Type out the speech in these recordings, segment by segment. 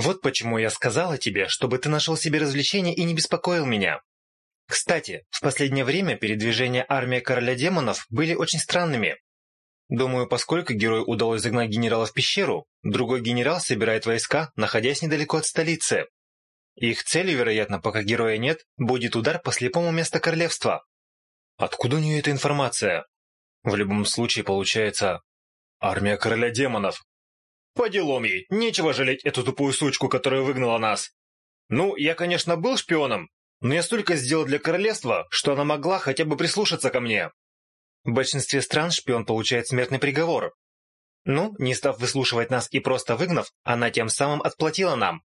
Вот почему я сказала тебе, чтобы ты нашел себе развлечение и не беспокоил меня. Кстати, в последнее время передвижения армии короля демонов были очень странными. Думаю, поскольку герой удалось загнать генерала в пещеру, другой генерал собирает войска, находясь недалеко от столицы. Их целью, вероятно, пока героя нет, будет удар по слепому месту королевства. Откуда у нее эта информация? В любом случае получается... Армия короля демонов. По делам ей, нечего жалеть эту тупую сучку, которая выгнала нас. Ну, я, конечно, был шпионом, но я столько сделал для королевства, что она могла хотя бы прислушаться ко мне. В большинстве стран шпион получает смертный приговор. Ну, не став выслушивать нас и просто выгнав, она тем самым отплатила нам.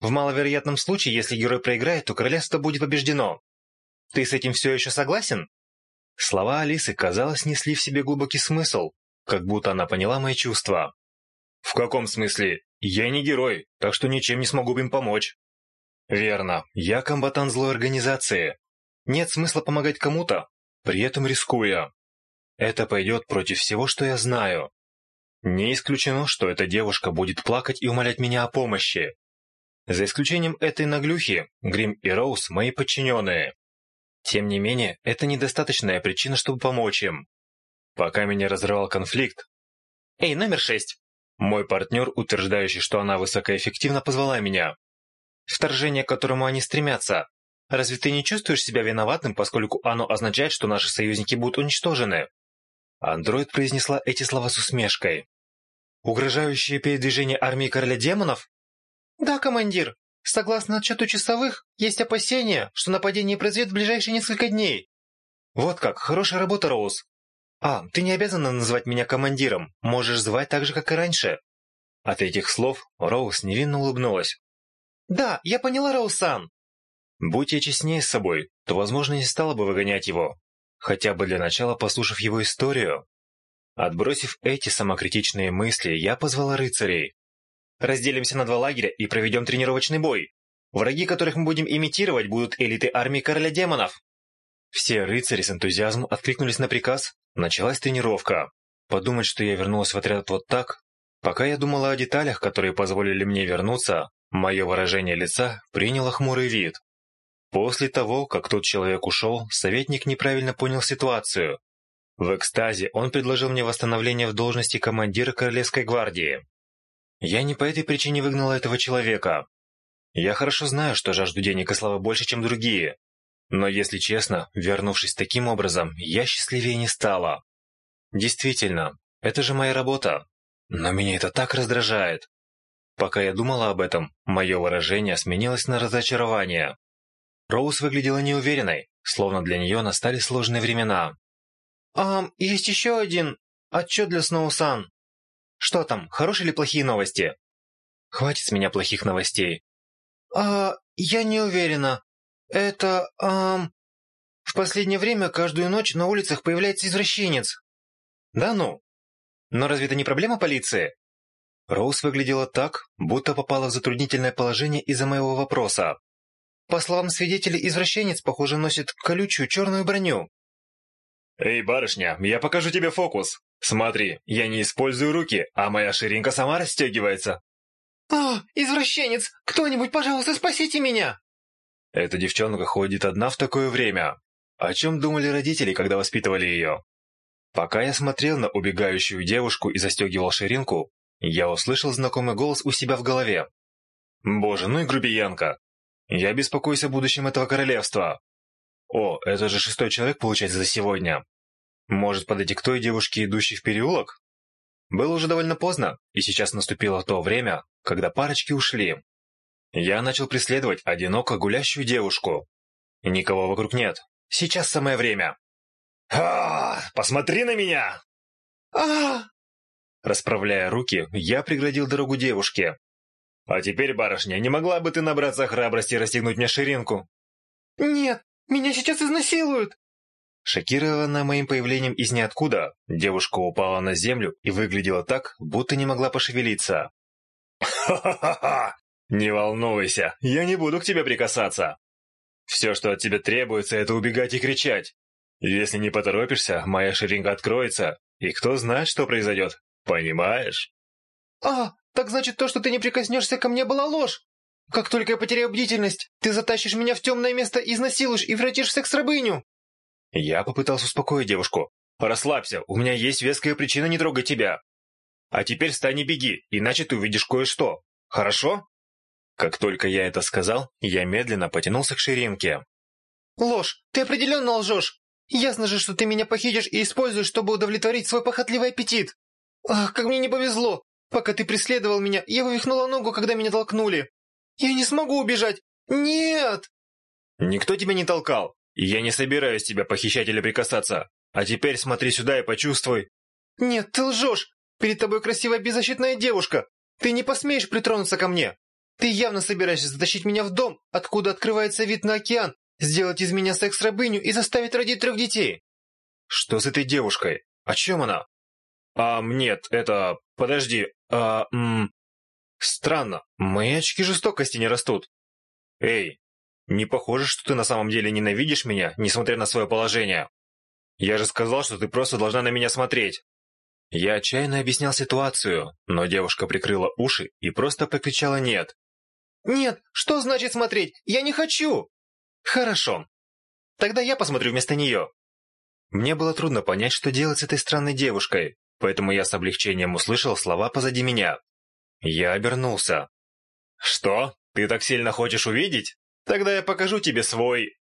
В маловероятном случае, если герой проиграет, то королевство будет побеждено. Ты с этим все еще согласен? Слова Алисы, казалось, несли в себе глубокий смысл, как будто она поняла мои чувства. В каком смысле? Я не герой, так что ничем не смогу им помочь. Верно, я комбатант злой организации. Нет смысла помогать кому-то, при этом рискуя. Это пойдет против всего, что я знаю. Не исключено, что эта девушка будет плакать и умолять меня о помощи. За исключением этой наглюхи, Грим и Роуз – мои подчиненные. Тем не менее, это недостаточная причина, чтобы помочь им. Пока меня разрывал конфликт... Эй, номер шесть! Мой партнер, утверждающий, что она высокоэффективна, позвала меня. Вторжение, к которому они стремятся. Разве ты не чувствуешь себя виноватым, поскольку оно означает, что наши союзники будут уничтожены? Андроид произнесла эти слова с усмешкой. Угрожающие передвижение армии короля демонов? Да, командир. Согласно отчету часовых, есть опасения, что нападение произойдет в ближайшие несколько дней. Вот как, хорошая работа, Роуз. «А, ты не обязана называть меня командиром. Можешь звать так же, как и раньше». От этих слов Роуз невинно улыбнулась. «Да, я поняла, Роусан!» Будь я честнее с собой, то, возможно, не стала бы выгонять его, хотя бы для начала послушав его историю. Отбросив эти самокритичные мысли, я позвала рыцарей. «Разделимся на два лагеря и проведем тренировочный бой. Враги, которых мы будем имитировать, будут элиты армии короля демонов». Все рыцари с энтузиазмом откликнулись на приказ Началась тренировка. Подумать, что я вернулась в отряд вот так? Пока я думала о деталях, которые позволили мне вернуться, мое выражение лица приняло хмурый вид. После того, как тот человек ушел, советник неправильно понял ситуацию. В экстазе он предложил мне восстановление в должности командира Королевской гвардии. Я не по этой причине выгнала этого человека. Я хорошо знаю, что жажду денег и славы больше, чем другие, но если честно, вернувшись таким образом, я счастливее не стала. Действительно, это же моя работа. Но меня это так раздражает. Пока я думала об этом, мое выражение сменилось на разочарование. Роуз выглядела неуверенной, словно для нее настали сложные времена. А есть еще один отчет для Сноусан. Что там, хорошие или плохие новости?» «Хватит с меня плохих новостей». «А, я не уверена. Это... Эм... В последнее время каждую ночь на улицах появляется извращенец. Да ну? Но разве это не проблема полиции? Роуз выглядела так, будто попала в затруднительное положение из-за моего вопроса. По словам свидетелей, извращенец, похоже, носит колючую черную броню. «Эй, барышня, я покажу тебе фокус. Смотри, я не использую руки, а моя ширинка сама расстегивается». «А, извращенец! Кто-нибудь, пожалуйста, спасите меня!» Эта девчонка ходит одна в такое время. О чем думали родители, когда воспитывали ее? Пока я смотрел на убегающую девушку и застегивал ширинку, я услышал знакомый голос у себя в голове. «Боже, ну и грубиянка! Я беспокоюсь о будущем этого королевства!» «О, это же шестой человек, получается, за сегодня!» «Может, подойти к той девушке, идущей в переулок?» Было уже довольно поздно, и сейчас наступило то время, когда парочки ушли. Я начал преследовать одиноко гулящую девушку. Никого вокруг нет. Сейчас самое время. А, посмотри на меня! А! Расправляя руки, я преградил дорогу девушке. А теперь, барышня, не могла бы ты набраться храбрости и расстегнуть мне ширинку? Нет, меня сейчас изнасилуют! Шокированная моим появлением из ниоткуда, девушка упала на землю и выглядела так, будто не могла пошевелиться. «Ха-ха-ха! Не волнуйся, я не буду к тебе прикасаться. Все, что от тебя требуется, это убегать и кричать. Если не поторопишься, моя ширинка откроется, и кто знает, что произойдет. Понимаешь? А, так значит то, что ты не прикоснешься ко мне, была ложь. Как только я потеряю бдительность, ты затащишь меня в темное место, изнасилуешь и вратишь в секс-рабыню. Я попытался успокоить девушку. Расслабься, у меня есть веская причина не трогать тебя. А теперь встань и беги, иначе ты увидишь кое-что. Хорошо? Как только я это сказал, я медленно потянулся к ширинке. «Ложь! Ты определенно лжешь! Ясно же, что ты меня похитишь и используешь, чтобы удовлетворить свой похотливый аппетит! Ах, как мне не повезло! Пока ты преследовал меня, я вывихнула ногу, когда меня толкнули! Я не смогу убежать! Нет!» «Никто тебя не толкал! Я не собираюсь тебя похищать или прикасаться! А теперь смотри сюда и почувствуй!» «Нет, ты лжешь! Перед тобой красивая беззащитная девушка! Ты не посмеешь притронуться ко мне!» Ты явно собираешься затащить меня в дом, откуда открывается вид на океан, сделать из меня секс-рабыню и заставить родить трех детей. Что с этой девушкой? О чем она? А, нет, это... Подожди, а... М... Странно, мои очки жестокости не растут. Эй, не похоже, что ты на самом деле ненавидишь меня, несмотря на свое положение. Я же сказал, что ты просто должна на меня смотреть. Я отчаянно объяснял ситуацию, но девушка прикрыла уши и просто покричала «нет». Нет, что значит смотреть? Я не хочу!» «Хорошо. Тогда я посмотрю вместо нее». Мне было трудно понять, что делать с этой странной девушкой, поэтому я с облегчением услышал слова позади меня. Я обернулся. «Что? Ты так сильно хочешь увидеть? Тогда я покажу тебе свой...»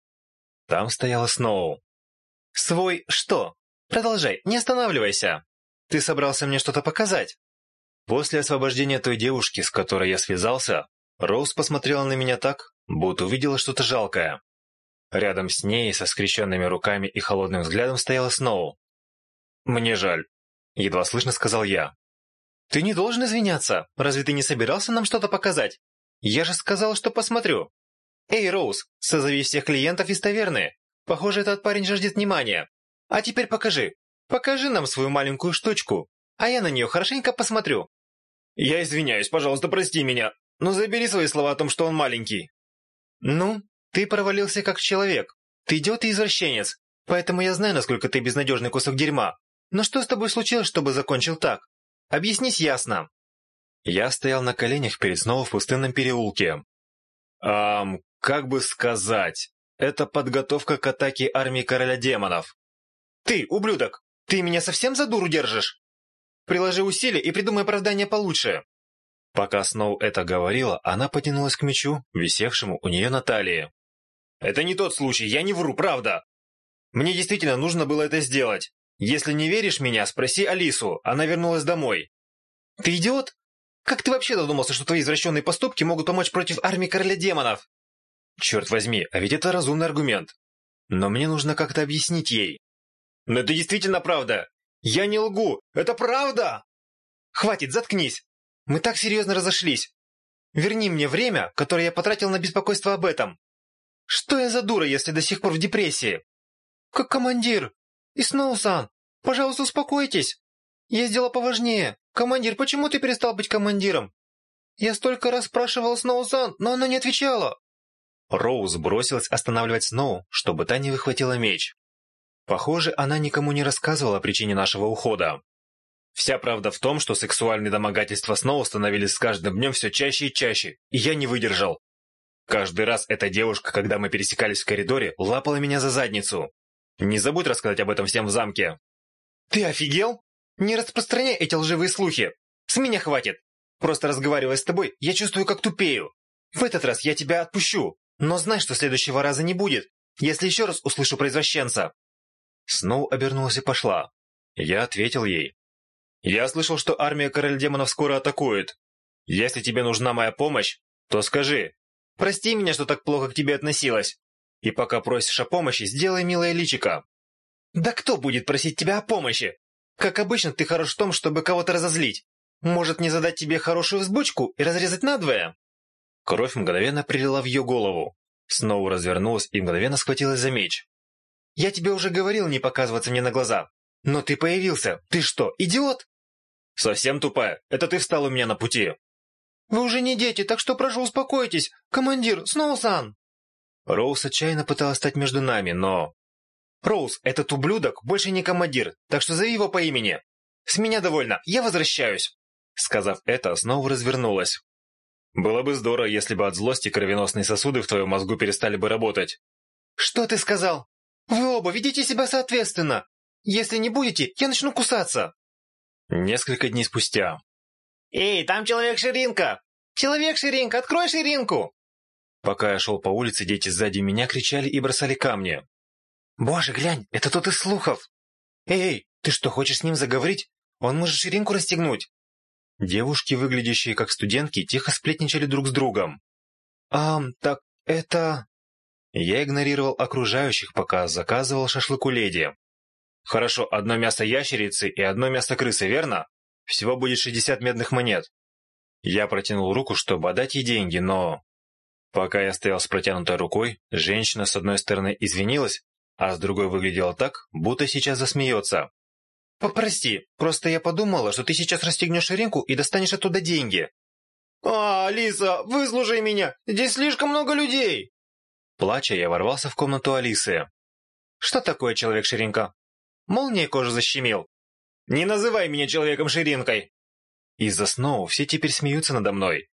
Там стояла Сноу. «Свой что? Продолжай, не останавливайся. Ты собрался мне что-то показать?» После освобождения той девушки, с которой я связался, Роуз посмотрела на меня так, будто увидела что-то жалкое. Рядом с ней, со скрещенными руками и холодным взглядом, стояла Сноу. «Мне жаль», — едва слышно сказал я. «Ты не должен извиняться. Разве ты не собирался нам что-то показать? Я же сказал, что посмотрю. Эй, Роуз, созови всех клиентов из таверны. Похоже, этот парень жаждет внимания. А теперь покажи. Покажи нам свою маленькую штучку, а я на нее хорошенько посмотрю». «Я извиняюсь, пожалуйста, прости меня», ну, забери свои слова о том, что он маленький. Ну, ты провалился как человек. Ты идиот и извращенец. Поэтому я знаю, насколько ты безнадежный кусок дерьма. Но что с тобой случилось, чтобы закончил так? Объяснись ясно. Я стоял на коленях перед снова в пустынном переулке. Эм, как бы сказать, это подготовка к атаке армии короля демонов. Ты, ублюдок, ты меня совсем за дуру держишь? Приложи усилия и придумай оправдание получше. Пока Сноу это говорила, она потянулась к мечу, висевшему у нее на талии. «Это не тот случай, я не вру, правда! Мне действительно нужно было это сделать. Если не веришь меня, спроси Алису, она вернулась домой». «Ты идиот? Как ты вообще додумался, что твои извращенные поступки могут помочь против армии короля демонов?» «Черт возьми, а ведь это разумный аргумент. Но мне нужно как-то объяснить ей». «Но это действительно правда! Я не лгу! Это правда!» «Хватит, заткнись! Мы так серьезно разошлись. Верни мне время, которое я потратил на беспокойство об этом. Что я за дура, если до сих пор в депрессии? Как командир? И Сноусан, пожалуйста, успокойтесь. Я сделала поважнее. Командир, почему ты перестал быть командиром? Я столько раз спрашивал Сноусан, но она не отвечала. Роуз бросилась останавливать Сноу, чтобы та не выхватила меч. Похоже, она никому не рассказывала о причине нашего ухода. Вся правда в том, что сексуальные домогательства снова становились с каждым днем все чаще и чаще, и я не выдержал. Каждый раз эта девушка, когда мы пересекались в коридоре, лапала меня за задницу. Не забудь рассказать об этом всем в замке. Ты офигел? Не распространяй эти лживые слухи. С меня хватит. Просто разговаривая с тобой, я чувствую, как тупею. В этот раз я тебя отпущу. Но знай, что следующего раза не будет, если еще раз услышу произвращенца. Сноу обернулась и пошла. Я ответил ей. Я слышал, что армия Король Демонов скоро атакует. Если тебе нужна моя помощь, то скажи. Прости меня, что так плохо к тебе относилась. И пока просишь о помощи, сделай милое личико. Да кто будет просить тебя о помощи? Как обычно, ты хорош в том, чтобы кого-то разозлить. Может, не задать тебе хорошую взбучку и разрезать надвое? Кровь мгновенно прилила в ее голову. Сноу развернулась и мгновенно схватилась за меч. «Я тебе уже говорил не показываться мне на глаза. Но ты появился. Ты что, идиот?» Совсем тупая. Это ты встала у меня на пути. Вы уже не дети, так что прошу успокойтесь. Командир, Сноусан. Роуз отчаянно пыталась стать между нами, но... Роуз, этот ублюдок больше не командир, так что зови его по имени. С меня довольно, я возвращаюсь. Сказав это, снова развернулась. Было бы здорово, если бы от злости кровеносные сосуды в твоем мозгу перестали бы работать. Что ты сказал? Вы оба ведите себя соответственно. Если не будете, я начну кусаться. Несколько дней спустя. «Эй, там человек-ширинка! Человек-ширинка, открой ширинку!» Пока я шел по улице, дети сзади меня кричали и бросали камни. «Боже, глянь, это тот из слухов!» «Эй, ты что, хочешь с ним заговорить? Он может ширинку расстегнуть!» Девушки, выглядящие как студентки, тихо сплетничали друг с другом. «Ам, так это...» Я игнорировал окружающих, пока заказывал шашлыку леди. Хорошо, одно мясо ящерицы и одно мясо крысы, верно? Всего будет 60 медных монет. Я протянул руку, чтобы отдать ей деньги, но... Пока я стоял с протянутой рукой, женщина с одной стороны извинилась, а с другой выглядела так, будто сейчас засмеется. «Попрости, просто я подумала, что ты сейчас расстегнешь ширинку и достанешь оттуда деньги». «А, Алиса, выслушай меня! Здесь слишком много людей!» Плача, я ворвался в комнату Алисы. «Что такое человек-ширинка? Молния кожу защемил. Не называй меня человеком-ширинкой. Из-за снова все теперь смеются надо мной.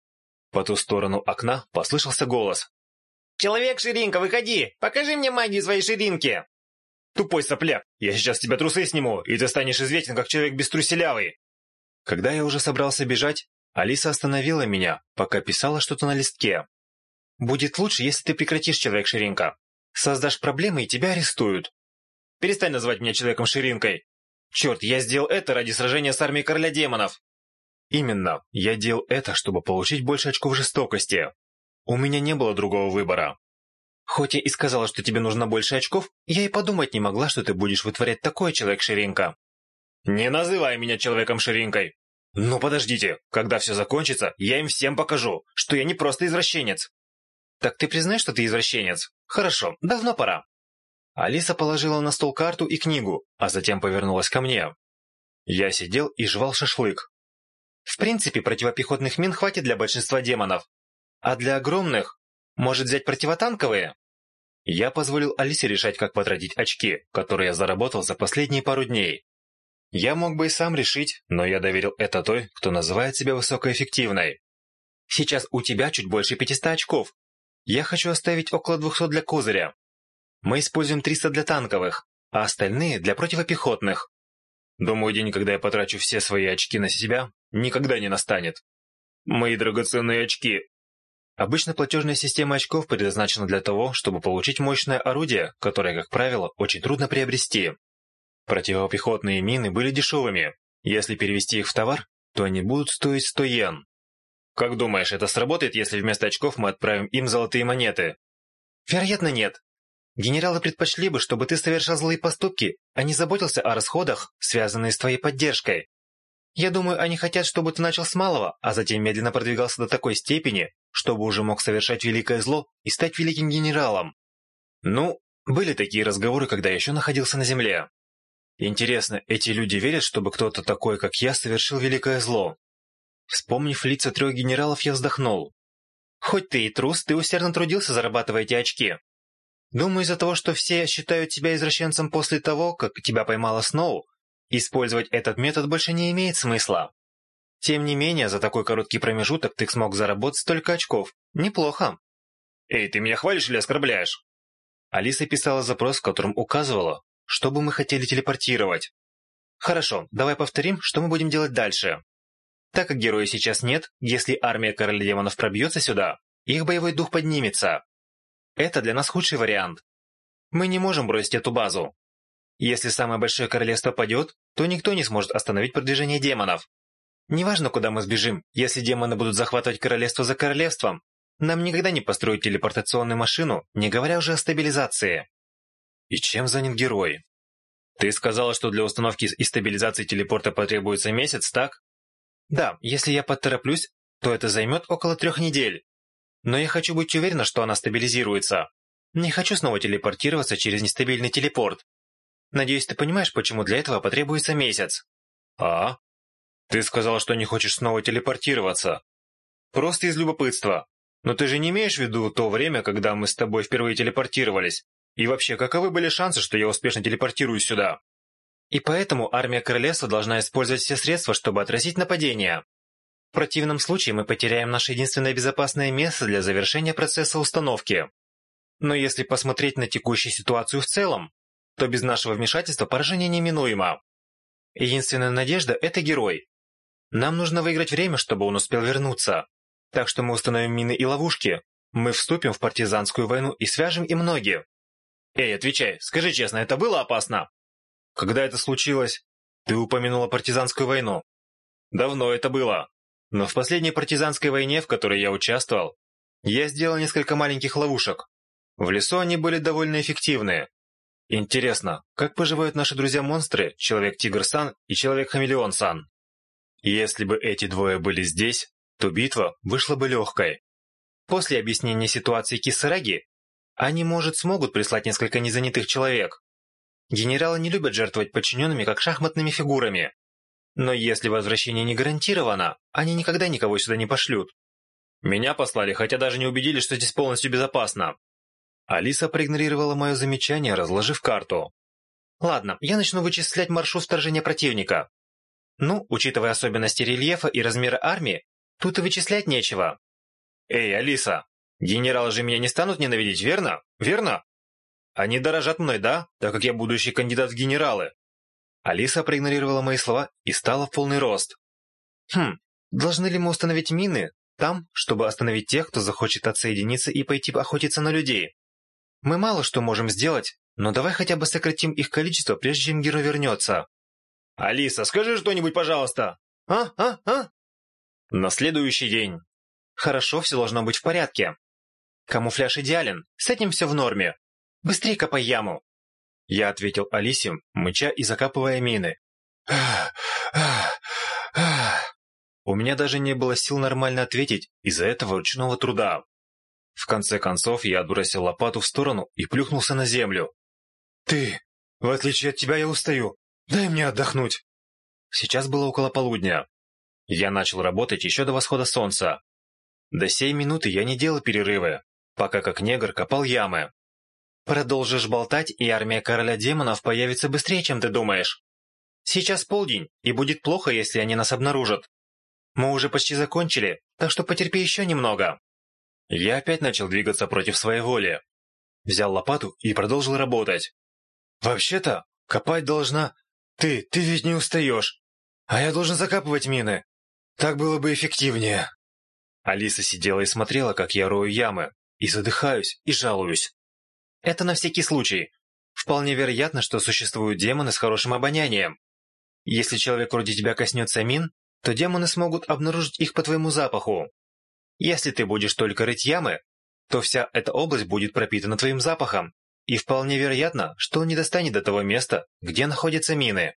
По ту сторону окна послышался голос. «Человек-ширинка, выходи! Покажи мне магию своей ширинки!» «Тупой сопляк! Я сейчас тебя трусы сниму, и ты станешь известен как человек беструселявый!» Когда я уже собрался бежать, Алиса остановила меня, пока писала что-то на листке. «Будет лучше, если ты прекратишь, человек-ширинка. Создашь проблемы, и тебя арестуют. Перестань называть меня человеком ширинкой. Черт, я сделал это ради сражения с армией короля демонов. Именно, я делал это, чтобы получить больше очков жестокости. У меня не было другого выбора. Хоть я и сказала, что тебе нужно больше очков, я и подумать не могла, что ты будешь вытворять такое, человек-ширинка. Не называй меня человеком-ширинкой. Ну подождите, когда все закончится, я им всем покажу, что я не просто извращенец. Так ты признаешь, что ты извращенец? Хорошо, давно пора. Алиса положила на стол карту и книгу, а затем повернулась ко мне. Я сидел и жевал шашлык. В принципе, противопехотных мин хватит для большинства демонов. А для огромных, может взять противотанковые? Я позволил Алисе решать, как потратить очки, которые я заработал за последние пару дней. Я мог бы и сам решить, но я доверил это той, кто называет себя высокоэффективной. Сейчас у тебя чуть больше 500 очков. Я хочу оставить около 200 для козыря. Мы используем 300 для танковых, а остальные для противопехотных. Думаю, день, когда я потрачу все свои очки на себя, никогда не настанет. Мои драгоценные очки. Обычно платежная система очков предназначена для того, чтобы получить мощное орудие, которое, как правило, очень трудно приобрести. Противопехотные мины были дешевыми. Если перевести их в товар, то они будут стоить 100 йен. Как думаешь, это сработает, если вместо очков мы отправим им золотые монеты? Вероятно, нет. Генералы предпочли бы, чтобы ты совершал злые поступки, а не заботился о расходах, связанные с твоей поддержкой. Я думаю, они хотят, чтобы ты начал с малого, а затем медленно продвигался до такой степени, чтобы уже мог совершать великое зло и стать великим генералом. Ну, были такие разговоры, когда я еще находился на земле. Интересно, эти люди верят, чтобы кто-то такой, как я, совершил великое зло? Вспомнив лица трех генералов, я вздохнул. Хоть ты и трус, ты усердно трудился, зарабатывая эти очки. Думаю, из-за того, что все считают тебя извращенцем после того, как тебя поймала Сноу, использовать этот метод больше не имеет смысла. Тем не менее, за такой короткий промежуток ты смог заработать столько очков. Неплохо. Эй, ты меня хвалишь или оскорбляешь? Алиса писала запрос, в котором указывала, что бы мы хотели телепортировать. Хорошо, давай повторим, что мы будем делать дальше. Так как героя сейчас нет, если армия короля демонов пробьется сюда, их боевой дух поднимется, это для нас худший вариант. Мы не можем бросить эту базу. Если самое большое королевство падет, то никто не сможет остановить продвижение демонов. Неважно, куда мы сбежим, если демоны будут захватывать королевство за королевством, нам никогда не построить телепортационную машину, не говоря уже о стабилизации. И чем занят герой? Ты сказала, что для установки и стабилизации телепорта потребуется месяц, так? Да, если я подтороплюсь, то это займет около трех недель. Но я хочу быть уверена, что она стабилизируется. Не хочу снова телепортироваться через нестабильный телепорт. Надеюсь, ты понимаешь, почему для этого потребуется месяц. А? Ты сказал, что не хочешь снова телепортироваться. Просто из любопытства. Но ты же не имеешь в виду то время, когда мы с тобой впервые телепортировались? И вообще, каковы были шансы, что я успешно телепортируюсь сюда? И поэтому армия королевства должна использовать все средства, чтобы отразить нападение. В противном случае мы потеряем наше единственное безопасное место для завершения процесса установки. Но если посмотреть на текущую ситуацию в целом, то без нашего вмешательства поражение неминуемо. Единственная надежда – это герой. Нам нужно выиграть время, чтобы он успел вернуться. Так что мы установим мины и ловушки. Мы вступим в партизанскую войну и свяжем им ноги. Эй, отвечай, скажи честно, это было опасно? Когда это случилось? Ты упомянула партизанскую войну. Давно это было. Но в последней партизанской войне, в которой я участвовал, я сделал несколько маленьких ловушек. В лесу они были довольно эффективные. Интересно, как поживают наши друзья-монстры, Человек-Тигр-сан и Человек-Хамелеон-сан? Если бы эти двое были здесь, то битва вышла бы легкой. После объяснения ситуации Кисараги, они, может, смогут прислать несколько незанятых человек. Генералы не любят жертвовать подчиненными как шахматными фигурами. Но если возвращение не гарантировано, они никогда никого сюда не пошлют. Меня послали, хотя даже не убедили, что здесь полностью безопасно. Алиса проигнорировала мое замечание, разложив карту. Ладно, я начну вычислять маршрут вторжения противника. Ну, учитывая особенности рельефа и размеры армии, тут и вычислять нечего. Эй, Алиса, генералы же меня не станут ненавидеть, верно? Верно? Они дорожат мной, да? Так как я будущий кандидат в генералы. Алиса проигнорировала мои слова и стала в полный рост. «Хм, должны ли мы установить мины там, чтобы остановить тех, кто захочет отсоединиться и пойти охотиться на людей? Мы мало что можем сделать, но давай хотя бы сократим их количество, прежде чем Герой вернется». «Алиса, скажи что-нибудь, пожалуйста!» «А, а, а?» «На следующий день». «Хорошо, все должно быть в порядке. Камуфляж идеален, с этим все в норме. Быстрее копай яму, я ответил Алисием, мыча и закапывая мины. У меня даже не было сил нормально ответить из-за этого ручного труда. В конце концов я отбросил лопату в сторону и плюхнулся на землю. «Ты! В отличие от тебя я устаю! Дай мне отдохнуть!» Сейчас было около полудня. Я начал работать еще до восхода солнца. До сей минуты я не делал перерывы, пока как негр копал ямы. Продолжишь болтать, и армия короля демонов появится быстрее, чем ты думаешь. Сейчас полдень, и будет плохо, если они нас обнаружат. Мы уже почти закончили, так что потерпи еще немного. Я опять начал двигаться против своей воли. Взял лопату и продолжил работать. Вообще-то, копать должна... Ты, ты ведь не устаешь. А я должен закапывать мины. Так было бы эффективнее. Алиса сидела и смотрела, как я рою ямы. И задыхаюсь, и жалуюсь. Это на всякий случай. Вполне вероятно, что существуют демоны с хорошим обонянием. Если человек вроде тебя коснется мин, то демоны смогут обнаружить их по твоему запаху. Если ты будешь только рыть ямы, то вся эта область будет пропитана твоим запахом, и вполне вероятно, что он не достанет до того места, где находятся мины.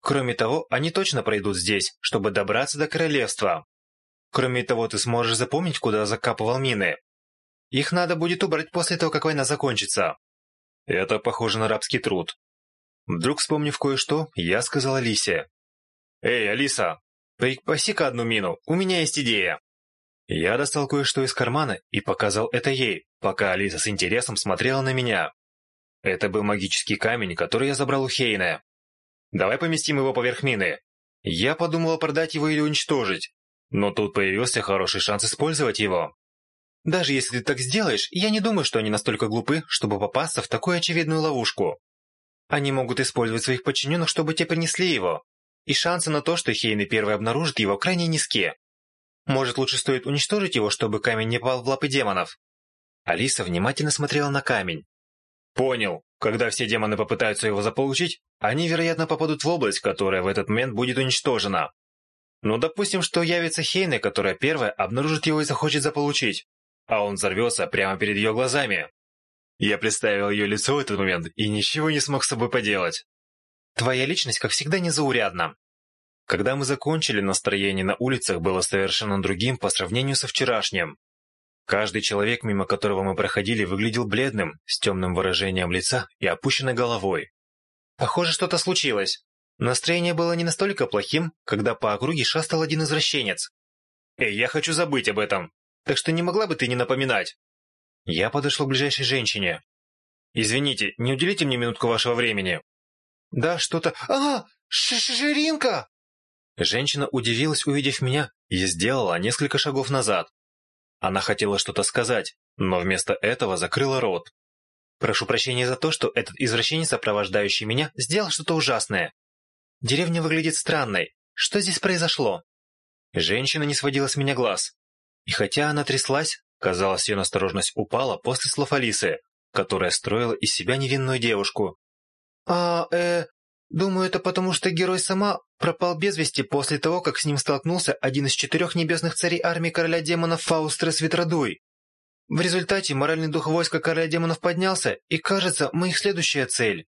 Кроме того, они точно пройдут здесь, чтобы добраться до королевства. Кроме того, ты сможешь запомнить, куда закапывал мины. Их надо будет убрать после того, как война закончится. Это похоже на рабский труд. Вдруг, вспомнив кое-что, я сказал Алисе. «Эй, Алиса, припаси-ка одну мину, у меня есть идея». Я достал кое-что из кармана и показал это ей, пока Алиса с интересом смотрела на меня. Это был магический камень, который я забрал у Хейна. «Давай поместим его поверх мины». Я подумал продать его или уничтожить, но тут появился хороший шанс использовать его. Даже если ты так сделаешь, я не думаю, что они настолько глупы, чтобы попасться в такую очевидную ловушку. Они могут использовать своих подчиненных, чтобы те принесли его. И шансы на то, что Хейны первые обнаружат его, крайне низки. Может, лучше стоит уничтожить его, чтобы камень не попал в лапы демонов?» Алиса внимательно смотрела на камень. «Понял. Когда все демоны попытаются его заполучить, они, вероятно, попадут в область, которая в этот момент будет уничтожена. Но допустим, что явится Хейна, которая первая обнаружит его и захочет заполучить а он взорвется прямо перед ее глазами. Я представил ее лицо в этот момент и ничего не смог с собой поделать. Твоя личность, как всегда, незаурядна. Когда мы закончили, настроение на улицах было совершенно другим по сравнению со вчерашним. Каждый человек, мимо которого мы проходили, выглядел бледным, с темным выражением лица и опущенной головой. Похоже, что-то случилось. Настроение было не настолько плохим, когда по округе шастал один извращенец. «Эй, я хочу забыть об этом так что не могла бы ты не напоминать?» Я подошла к ближайшей женщине. «Извините, не уделите мне минутку вашего времени?» «Да, что-то... А, ш Ширинка!» Женщина удивилась, увидев меня, и сделала несколько шагов назад. Она хотела что-то сказать, но вместо этого закрыла рот. «Прошу прощения за то, что этот извращенец, сопровождающий меня, сделал что-то ужасное. Деревня выглядит странной. Что здесь произошло?» Женщина не сводила с меня глаз. И хотя она тряслась, казалось, ее осторожность упала после слов Алисы, которая строила из себя невинную девушку. «А, э, думаю, это потому, что герой сама пропал без вести после того, как с ним столкнулся один из четырех небесных царей армии короля демонов Фаустрес Ветродуй. В результате моральный дух войска короля демонов поднялся, и, кажется, мы их следующая цель».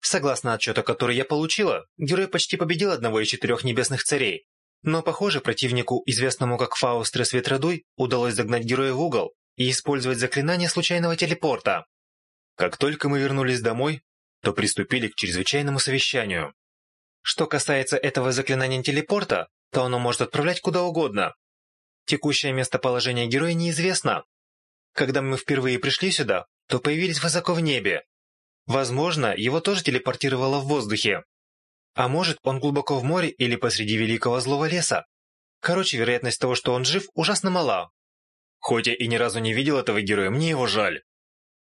Согласно отчету, который я получила, герой почти победил одного из четырех небесных царей, но, похоже, противнику, известному как Фауст с Ветродуй, удалось загнать героя в угол и использовать заклинание случайного телепорта. Как только мы вернулись домой, то приступили к чрезвычайному совещанию. Что касается этого заклинания телепорта, то оно может отправлять куда угодно. Текущее местоположение героя неизвестно. Когда мы впервые пришли сюда, то появились высоко в небе. Возможно, его тоже телепортировало в воздухе. А может, он глубоко в море или посреди великого злого леса. Короче, вероятность того, что он жив, ужасно мала. Хоть я и ни разу не видел этого героя, мне его жаль.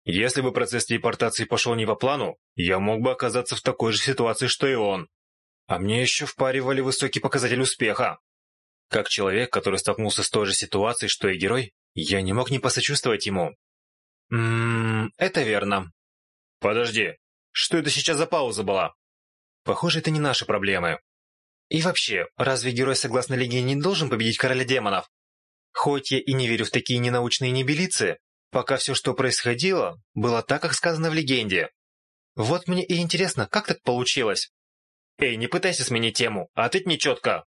Если бы процесс депортации пошел не по плану, я мог бы оказаться в такой же ситуации, что и он. А мне еще впаривали высокий показатель успеха. Как человек, который столкнулся с той же ситуацией, что и герой, я не мог не посочувствовать ему. Ммм, это верно. Подожди, что это сейчас за пауза была? Похоже, это не наши проблемы. И вообще, разве герой согласно легенде не должен победить короля демонов? Хоть я и не верю в такие ненаучные небелицы, пока все, что происходило, было так, как сказано в легенде. Вот мне и интересно, как так получилось? Эй, не пытайся сменить тему, а ты мне четко.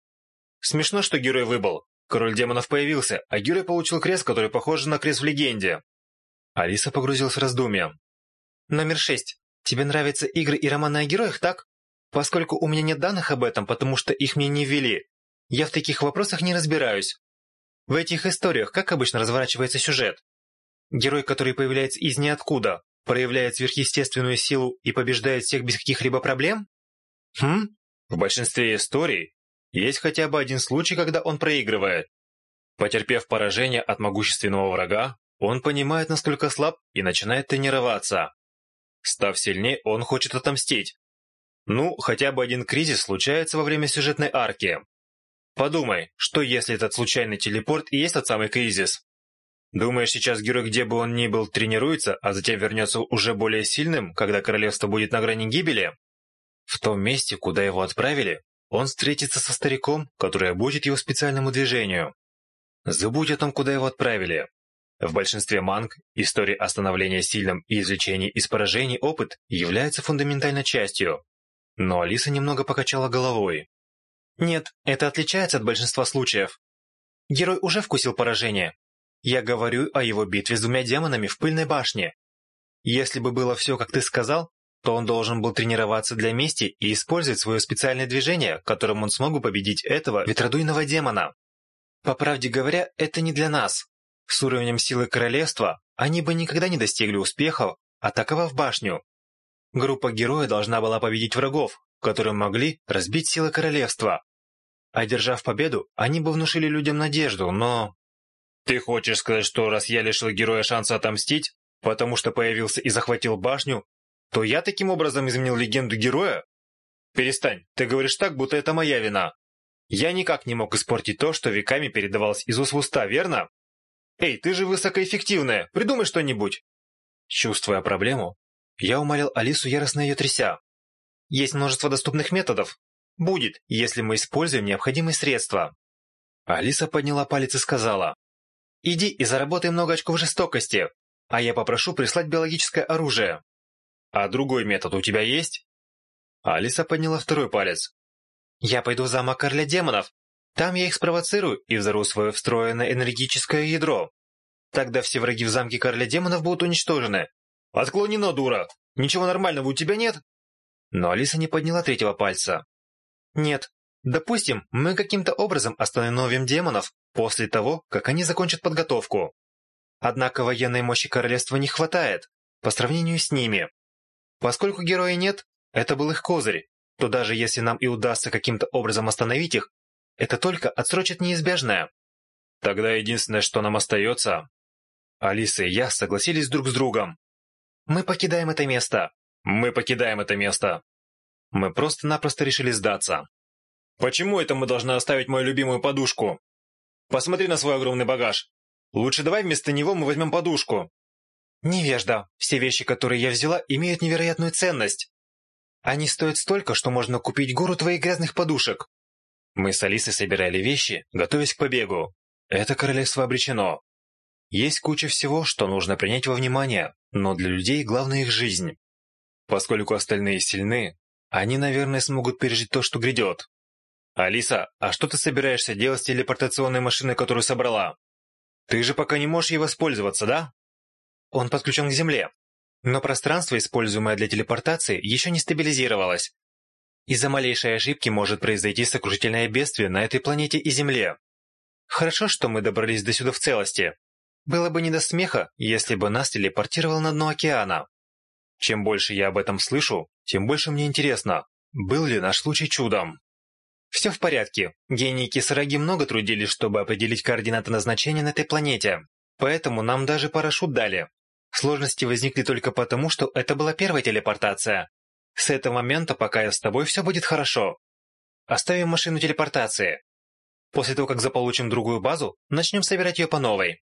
Смешно, что герой выбыл. Король демонов появился, а герой получил крест, который похож на крест в легенде. Алиса погрузилась в раздумья. Номер шесть. Тебе нравятся игры и романы о героях, так? поскольку у меня нет данных об этом, потому что их мне не ввели. Я в таких вопросах не разбираюсь. В этих историях как обычно разворачивается сюжет? Герой, который появляется из ниоткуда, проявляет сверхъестественную силу и побеждает всех без каких-либо проблем? Хм? В большинстве историй есть хотя бы один случай, когда он проигрывает. Потерпев поражение от могущественного врага, он понимает, насколько слаб и начинает тренироваться. Став сильнее, он хочет отомстить. Ну, хотя бы один кризис случается во время сюжетной арки. Подумай, что если этот случайный телепорт и есть тот самый кризис? Думаешь, сейчас герой, где бы он ни был, тренируется, а затем вернется уже более сильным, когда королевство будет на грани гибели? В том месте, куда его отправили, он встретится со стариком, который обучит его специальному движению. Забудь о том, куда его отправили. В большинстве манг история остановления сильным и извлечений из поражений опыт является фундаментальной частью, но Алиса немного покачала головой. Нет, это отличается от большинства случаев. Герой уже вкусил поражение. Я говорю о его битве с двумя демонами в пыльной башне. Если бы было все, как ты сказал, то он должен был тренироваться для мести и использовать свое специальное движение, которым он смог бы победить этого ветродуйного демона. По правде говоря, это не для нас. С уровнем силы королевства они бы никогда не достигли успехов, атаковав башню, Группа героя должна была победить врагов, которые могли разбить силы королевства. Одержав победу, они бы внушили людям надежду, но... Ты хочешь сказать, что раз я лишил героя шанса отомстить, потому что появился и захватил башню, то я таким образом изменил легенду героя? Перестань, ты говоришь так, будто это моя вина. Я никак не мог испортить то, что веками передавалось из уст в уста, верно? Эй, ты же высокоэффективная, придумай что-нибудь. Чувствуя проблему, я умолял Алису яростно ее тряся. «Есть множество доступных методов. Будет, если мы используем необходимые средства». Алиса подняла палец и сказала. «Иди и заработай много очков жестокости, а я попрошу прислать биологическое оружие». «А другой метод у тебя есть?» Алиса подняла второй палец. «Я пойду в замок короля демонов. Там я их спровоцирую и взорву свое встроенное энергетическое ядро. Тогда все враги в замке короля демонов будут уничтожены, «Отклонено, дура! Ничего нормального у тебя нет?» Но Алиса не подняла третьего пальца. «Нет. Допустим, мы каким-то образом остановим демонов после того, как они закончат подготовку. Однако военной мощи королевства не хватает по сравнению с ними. Поскольку героя нет, это был их козырь, то даже если нам и удастся каким-то образом остановить их, это только отсрочит неизбежное. Тогда единственное, что нам остается... Алиса и я согласились друг с другом. Мы покидаем это место! Мы покидаем это место!» Мы просто-напросто решили сдаться. «Почему это мы должны оставить мою любимую подушку? Посмотри на свой огромный багаж. Лучше давай вместо него мы возьмем подушку». «Невежда. Все вещи, которые я взяла, имеют невероятную ценность. Они стоят столько, что можно купить гору твоих грязных подушек». Мы с Алисой собирали вещи, готовясь к побегу. Это королевство обречено. Есть куча всего, что нужно принять во внимание, но для людей главное их жизнь. Поскольку остальные сильны, они, наверное, смогут пережить то, что грядет. Алиса, а что ты собираешься делать с телепортационной машиной, которую собрала? Ты же пока не можешь ей воспользоваться, да? Он подключен к Земле. Но пространство, используемое для телепортации, еще не стабилизировалось. Из-за малейшей ошибки может произойти сокрушительное бедствие на этой планете и Земле. Хорошо, что мы добрались до сюда в целости. Было бы не до смеха, если бы нас телепортировал на дно океана. Чем больше я об этом слышу, тем больше мне интересно, был ли наш случай чудом. Все в порядке. Гении Кисараги много трудились, чтобы определить координаты назначения на этой планете. Поэтому нам даже парашют дали. Сложности возникли только потому, что это была первая телепортация. С этого момента, пока я с тобой, все будет хорошо. Оставим машину телепортации. После того, как заполучим другую базу, начнем собирать ее по новой.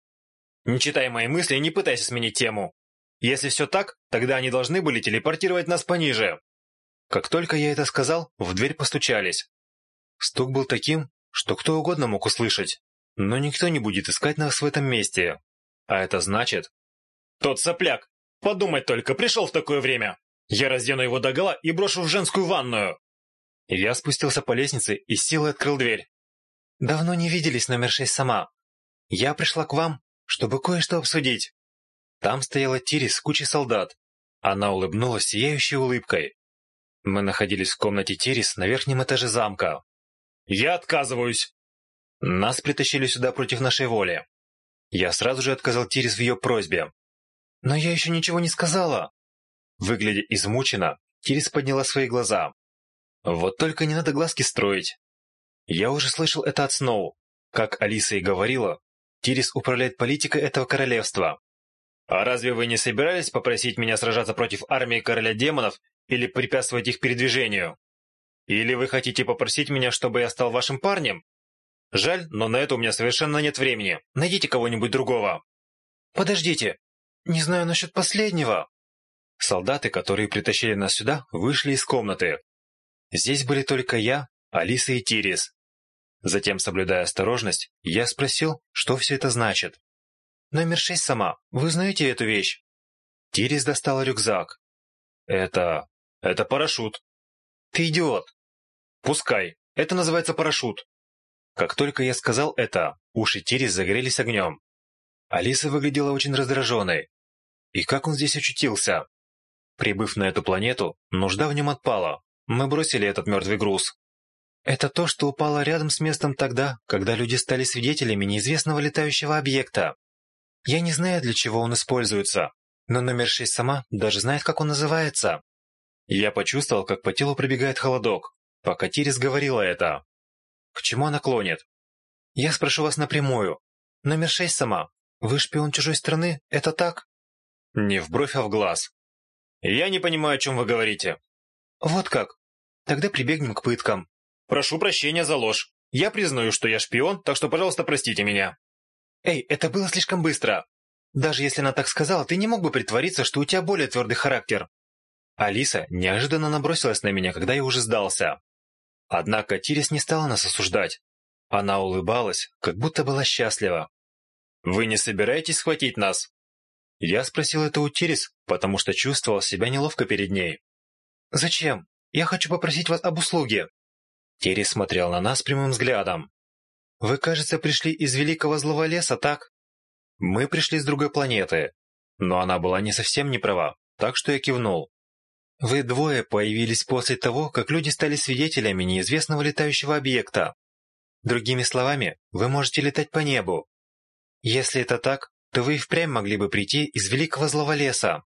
Не читай мои мысли и не пытайся сменить тему. Если все так, тогда они должны были телепортировать нас пониже. Как только я это сказал, в дверь постучались. Стук был таким, что кто угодно мог услышать. Но никто не будет искать нас в этом месте. А это значит... Тот сопляк! Подумать только, пришел в такое время! Я раздену его догола и брошу в женскую ванную! Я спустился по лестнице и силой открыл дверь. «Давно не виделись, номер шесть сама. Я пришла к вам, чтобы кое-что обсудить». Там стояла Тири с кучей солдат. Она улыбнулась сияющей улыбкой. Мы находились в комнате Тирис на верхнем этаже замка. «Я отказываюсь!» Нас притащили сюда против нашей воли. Я сразу же отказал Тирис в ее просьбе. «Но я еще ничего не сказала!» Выглядя измученно, Тирис подняла свои глаза. «Вот только не надо глазки строить!» Я уже слышал это от Сноу. Как Алиса и говорила, Тирис управляет политикой этого королевства. А разве вы не собирались попросить меня сражаться против армии короля демонов или препятствовать их передвижению? Или вы хотите попросить меня, чтобы я стал вашим парнем? Жаль, но на это у меня совершенно нет времени. Найдите кого-нибудь другого. Подождите. Не знаю насчет последнего. Солдаты, которые притащили нас сюда, вышли из комнаты. Здесь были только я, Алиса и Тирис. Затем, соблюдая осторожность, я спросил, что все это значит. «Номер шесть сама. Вы знаете эту вещь?» Тирис достала рюкзак. «Это... это парашют». «Ты идиот!» «Пускай. Это называется парашют». Как только я сказал это, уши Тирис загрелись огнем. Алиса выглядела очень раздраженной. И как он здесь очутился? Прибыв на эту планету, нужда в нем отпала. Мы бросили этот мертвый груз. Это то, что упало рядом с местом тогда, когда люди стали свидетелями неизвестного летающего объекта. Я не знаю, для чего он используется, но номер шесть сама даже знает, как он называется. Я почувствовал, как по телу пробегает холодок, пока Тирис говорила это. К чему она клонит? Я спрошу вас напрямую. Номер шесть сама. Вы шпион чужой страны, это так? Не в бровь, а в глаз. Я не понимаю, о чем вы говорите. Вот как. Тогда прибегнем к пыткам. Прошу прощения за ложь. Я признаю, что я шпион, так что, пожалуйста, простите меня. Эй, это было слишком быстро. Даже если она так сказала, ты не мог бы притвориться, что у тебя более твердый характер. Алиса неожиданно набросилась на меня, когда я уже сдался. Однако Тирис не стала нас осуждать. Она улыбалась, как будто была счастлива. «Вы не собираетесь схватить нас?» Я спросил это у Тирис, потому что чувствовал себя неловко перед ней. «Зачем? Я хочу попросить вас об услуге. Терри смотрел на нас прямым взглядом. «Вы, кажется, пришли из Великого Злого Леса, так?» «Мы пришли с другой планеты». Но она была не совсем не права, так что я кивнул. «Вы двое появились после того, как люди стали свидетелями неизвестного летающего объекта. Другими словами, вы можете летать по небу. Если это так, то вы и впрямь могли бы прийти из Великого Злого Леса».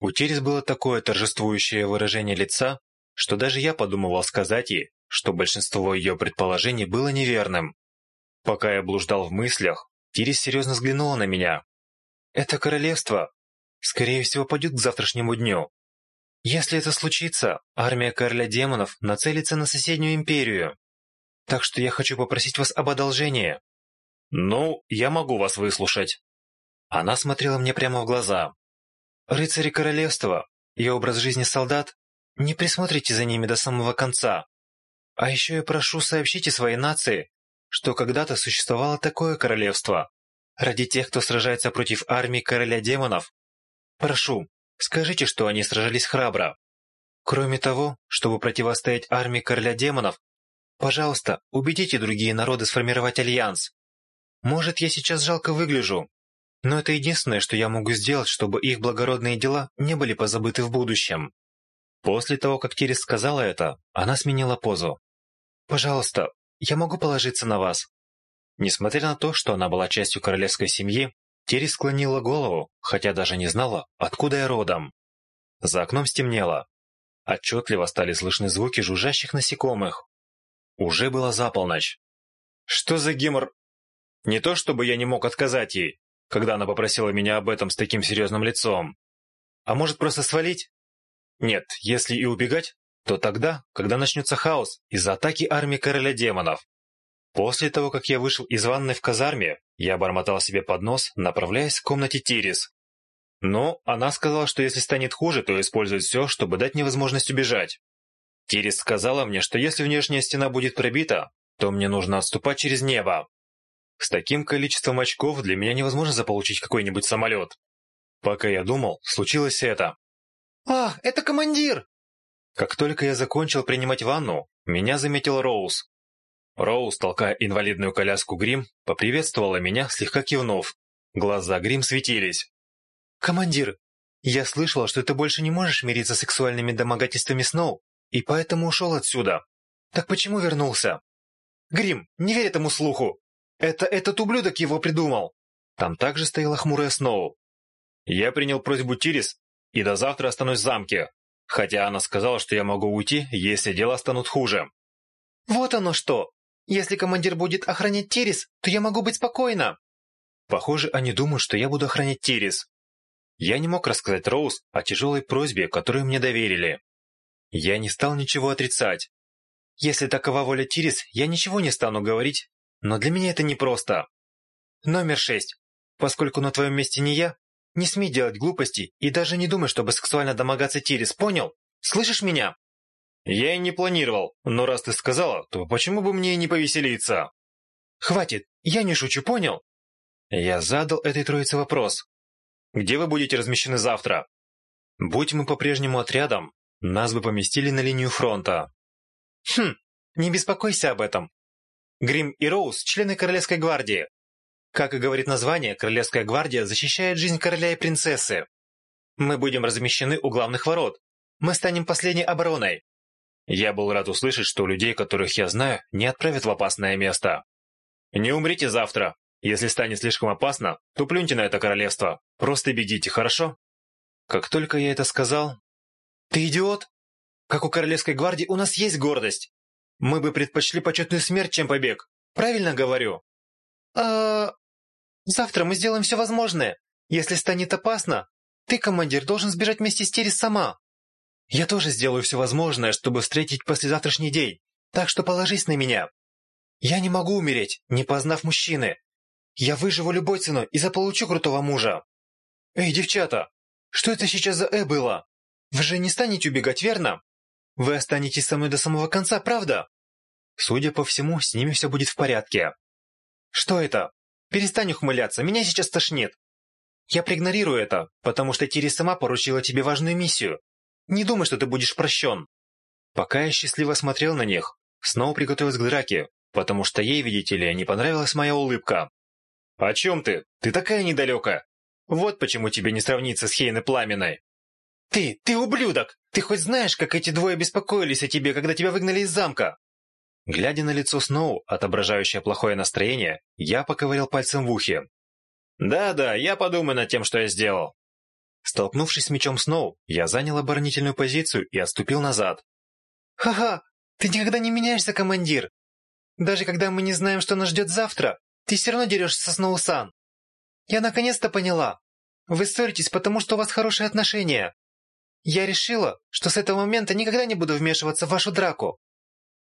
У Терес было такое торжествующее выражение лица, что даже я подумывал сказать ей, что большинство ее предположений было неверным. Пока я блуждал в мыслях, Тири серьезно взглянула на меня. «Это королевство, скорее всего, пойдет к завтрашнему дню. Если это случится, армия короля демонов нацелится на соседнюю империю. Так что я хочу попросить вас об одолжении». «Ну, я могу вас выслушать». Она смотрела мне прямо в глаза. «Рыцари королевства и образ жизни солдат, не присмотрите за ними до самого конца. А еще я прошу сообщите своей нации, что когда-то существовало такое королевство. Ради тех, кто сражается против армии короля демонов. Прошу, скажите, что они сражались храбро. Кроме того, чтобы противостоять армии короля демонов, пожалуйста, убедите другие народы сформировать альянс. Может, я сейчас жалко выгляжу, но это единственное, что я могу сделать, чтобы их благородные дела не были позабыты в будущем. После того, как Тирис сказала это, она сменила позу. Пожалуйста, я могу положиться на вас. Несмотря на то, что она была частью королевской семьи, Терри склонила голову, хотя даже не знала, откуда я родом. За окном стемнело. Отчетливо стали слышны звуки жужжащих насекомых. Уже была заполночь. Что за гемор... Не то чтобы я не мог отказать ей, когда она попросила меня об этом с таким серьезным лицом. А может просто свалить? Нет, если и убегать, то тогда, когда начнется хаос из-за атаки армии короля демонов. После того, как я вышел из ванной в казарме, я бормотал себе под нос, направляясь к комнате Тирис. Но она сказала, что если станет хуже, то использует все, чтобы дать мне возможность убежать. Тирис сказала мне, что если внешняя стена будет пробита, то мне нужно отступать через небо. С таким количеством очков для меня невозможно заполучить какой-нибудь самолет. Пока я думал, случилось это. «А, это командир!» Как только я закончил принимать ванну, меня заметил Роуз. Роуз, толкая инвалидную коляску Грим, поприветствовала меня, слегка кивнув. Глаза Грим светились. «Командир, я слышала, что ты больше не можешь мириться с сексуальными домогательствами Сноу, и поэтому ушел отсюда. Так почему вернулся?» «Грим, не верь этому слуху! Это этот ублюдок его придумал!» Там также стояла хмурая Сноу. «Я принял просьбу Тирис и до завтра останусь в замке», Хотя она сказала, что я могу уйти, если дела станут хуже. «Вот оно что! Если командир будет охранять Терес, то я могу быть спокойна!» Похоже, они думают, что я буду охранять Терес. Я не мог рассказать Роуз о тяжелой просьбе, которую мне доверили. Я не стал ничего отрицать. Если такова воля Тирис, я ничего не стану говорить, но для меня это непросто. Номер шесть. Поскольку на твоем месте не я, не смей делать глупостей и даже не думай, чтобы сексуально домогаться Тирис, понял? Слышишь меня?» «Я и не планировал, но раз ты сказала, то почему бы мне и не повеселиться?» «Хватит, я не шучу, понял?» Я задал этой троице вопрос. «Где вы будете размещены завтра?» «Будь мы по-прежнему отрядом, нас бы поместили на линию фронта». «Хм, не беспокойся об этом. Грим и Роуз — члены Королевской гвардии. Как и говорит название, Королевская гвардия защищает жизнь короля и принцессы. Мы будем размещены у главных ворот. Мы станем последней обороной. Я был рад услышать, что людей, которых я знаю, не отправят в опасное место. Не умрите завтра. Если станет слишком опасно, то плюньте на это королевство. Просто бегите, хорошо? Как только я это сказал... Ты идиот? Как у Королевской гвардии у нас есть гордость. Мы бы предпочли почетную смерть, чем побег. Правильно говорю? А... Завтра мы сделаем все возможное. Если станет опасно, ты, командир, должен сбежать вместе с Терес сама. Я тоже сделаю все возможное, чтобы встретить послезавтрашний день, так что положись на меня. Я не могу умереть, не познав мужчины. Я выживу любой ценой и заполучу крутого мужа. Эй, девчата, что это сейчас за «э» было? Вы же не станете убегать, верно? Вы останетесь со мной до самого конца, правда? Судя по всему, с ними все будет в порядке. Что это? Перестань ухмыляться, меня сейчас тошнит. Я проигнорирую это, потому что Тири сама поручила тебе важную миссию. Не думай, что ты будешь прощен. Пока я счастливо смотрел на них, снова приготовилась к драке, потому что ей, видите ли, не понравилась моя улыбка. «О чем ты? Ты такая недалекая. Вот почему тебе не сравниться с Хейной Пламенной!» «Ты, ты ублюдок! Ты хоть знаешь, как эти двое беспокоились о тебе, когда тебя выгнали из замка?» Глядя на лицо Сноу, отображающее плохое настроение, я поковырял пальцем в ухе. «Да-да, я подумаю над тем, что я сделал». Столкнувшись с мечом Сноу, я занял оборонительную позицию и отступил назад. «Ха-ха, ты никогда не меняешься, командир! Даже когда мы не знаем, что нас ждет завтра, ты все равно дерешься со Сноу-сан! Я наконец-то поняла! Вы ссоритесь, потому что у вас хорошие отношения! Я решила, что с этого момента никогда не буду вмешиваться в вашу драку,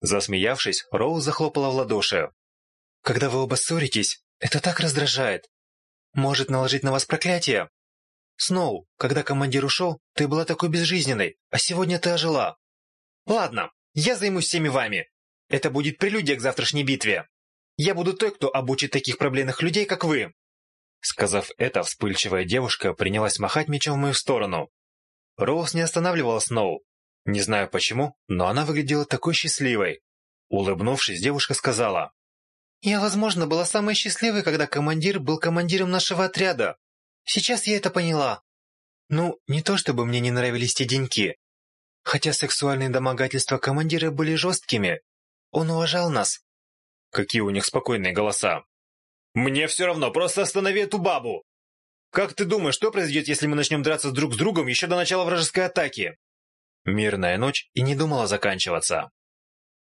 Засмеявшись, Роу захлопала в ладоши. «Когда вы оба ссоритесь, это так раздражает. Может наложить на вас проклятие. Сноу, когда командир ушел, ты была такой безжизненной, а сегодня ты ожила. Ладно, я займусь всеми вами. Это будет прелюдия к завтрашней битве. Я буду той, кто обучит таких проблемных людей, как вы». Сказав это, вспыльчивая девушка принялась махать мечом в мою сторону. Роуз не останавливала Сноу, не знаю почему, но она выглядела такой счастливой. Улыбнувшись, девушка сказала. «Я, возможно, была самой счастливой, когда командир был командиром нашего отряда. Сейчас я это поняла. Ну, не то чтобы мне не нравились те деньки. Хотя сексуальные домогательства командира были жесткими, он уважал нас». Какие у них спокойные голоса. «Мне все равно, просто останови эту бабу!» «Как ты думаешь, что произойдет, если мы начнем драться друг с другом еще до начала вражеской атаки?» Мирная ночь и не думала заканчиваться.